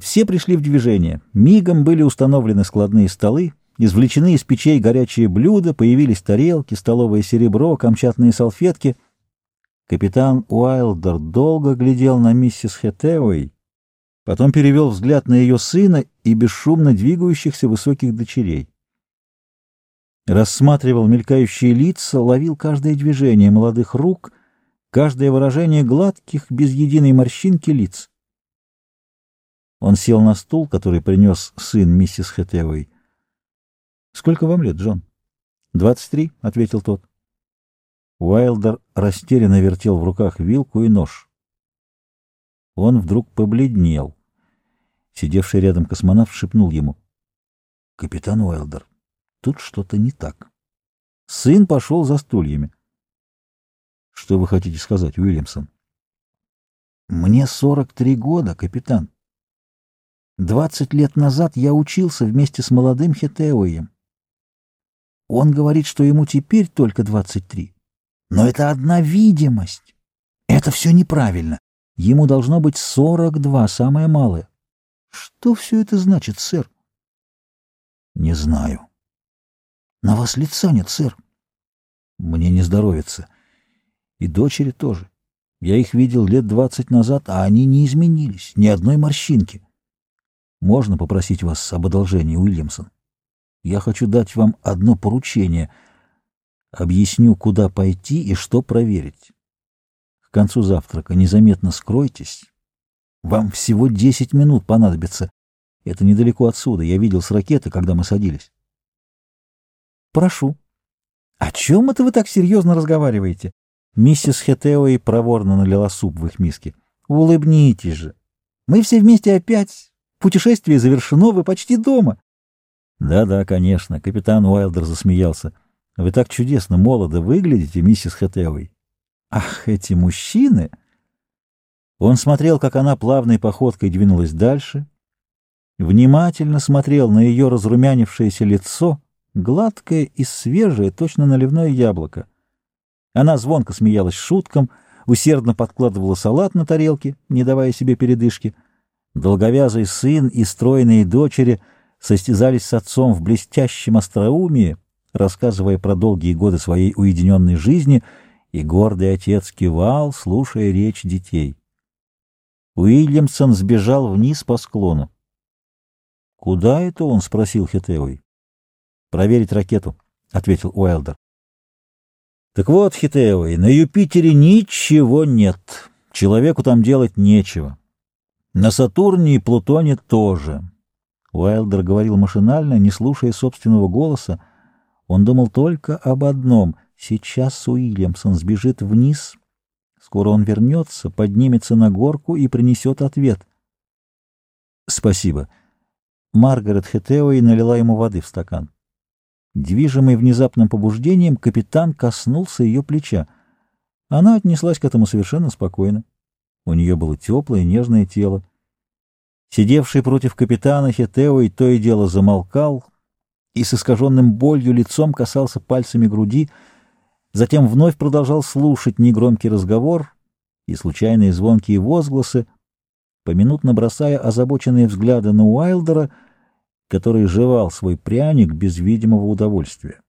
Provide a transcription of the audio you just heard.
Все пришли в движение. Мигом были установлены складные столы, извлечены из печей горячие блюда, появились тарелки, столовое серебро, камчатные салфетки. Капитан Уайлдер долго глядел на миссис Хэтэуэй, потом перевел взгляд на ее сына и бесшумно двигающихся высоких дочерей. Рассматривал мелькающие лица, ловил каждое движение молодых рук, каждое выражение гладких, без единой морщинки лиц. Он сел на стул, который принес сын миссис Хэтэуэй. — Сколько вам лет, Джон? — Двадцать три, — ответил тот. Уайлдер растерянно вертел в руках вилку и нож. Он вдруг побледнел. Сидевший рядом космонавт шепнул ему. — Капитан Уайлдер, тут что-то не так. Сын пошел за стульями. — Что вы хотите сказать, Уильямсон? — Мне сорок три года, капитан. Двадцать лет назад я учился вместе с молодым Хетеуем. Он говорит, что ему теперь только двадцать три. Но это одна видимость. Это все неправильно. Ему должно быть сорок два, самое малое. Что все это значит, сэр? Не знаю. На вас лица нет, сэр. Мне не здоровится. И дочери тоже. Я их видел лет двадцать назад, а они не изменились, ни одной морщинки. Можно попросить вас об одолжении, Уильямсон? Я хочу дать вам одно поручение. Объясню, куда пойти и что проверить. К концу завтрака незаметно скройтесь. Вам всего десять минут понадобится. Это недалеко отсюда. Я видел с ракеты, когда мы садились. Прошу. О чем это вы так серьезно разговариваете? Миссис Хетеуэй проворно налила суп в их миске. Улыбнитесь же. Мы все вместе опять Путешествие завершено, вы почти дома. Да-да, конечно, капитан Уайлдер засмеялся. Вы так чудесно молодо выглядите, миссис Хэтэуэй. Ах, эти мужчины! Он смотрел, как она плавной походкой двинулась дальше, внимательно смотрел на ее разрумянившееся лицо, гладкое и свежее, точно наливное яблоко. Она звонко смеялась шуткам, усердно подкладывала салат на тарелке, не давая себе передышки — Долговязый сын и стройные дочери состязались с отцом в блестящем остроумии, рассказывая про долгие годы своей уединенной жизни, и гордый отец кивал, слушая речь детей. Уильямсон сбежал вниз по склону. «Куда это он?» — спросил Хитеуэй. «Проверить ракету», — ответил Уэлдер. «Так вот, Хитеуэй, на Юпитере ничего нет. Человеку там делать нечего. На Сатурне и Плутоне тоже. Уайлдер говорил машинально, не слушая собственного голоса. Он думал только об одном. Сейчас Уильямсон сбежит вниз. Скоро он вернется, поднимется на горку и принесет ответ. Спасибо. Маргарет Хетеуэй налила ему воды в стакан. Движимый внезапным побуждением, капитан коснулся ее плеча. Она отнеслась к этому совершенно спокойно. У нее было теплое, нежное тело. Сидевший против капитана Хетео и то и дело замолкал и с искаженным болью лицом касался пальцами груди, затем вновь продолжал слушать негромкий разговор и случайные звонкие возгласы, поминутно бросая озабоченные взгляды на Уайлдера, который жевал свой пряник без видимого удовольствия.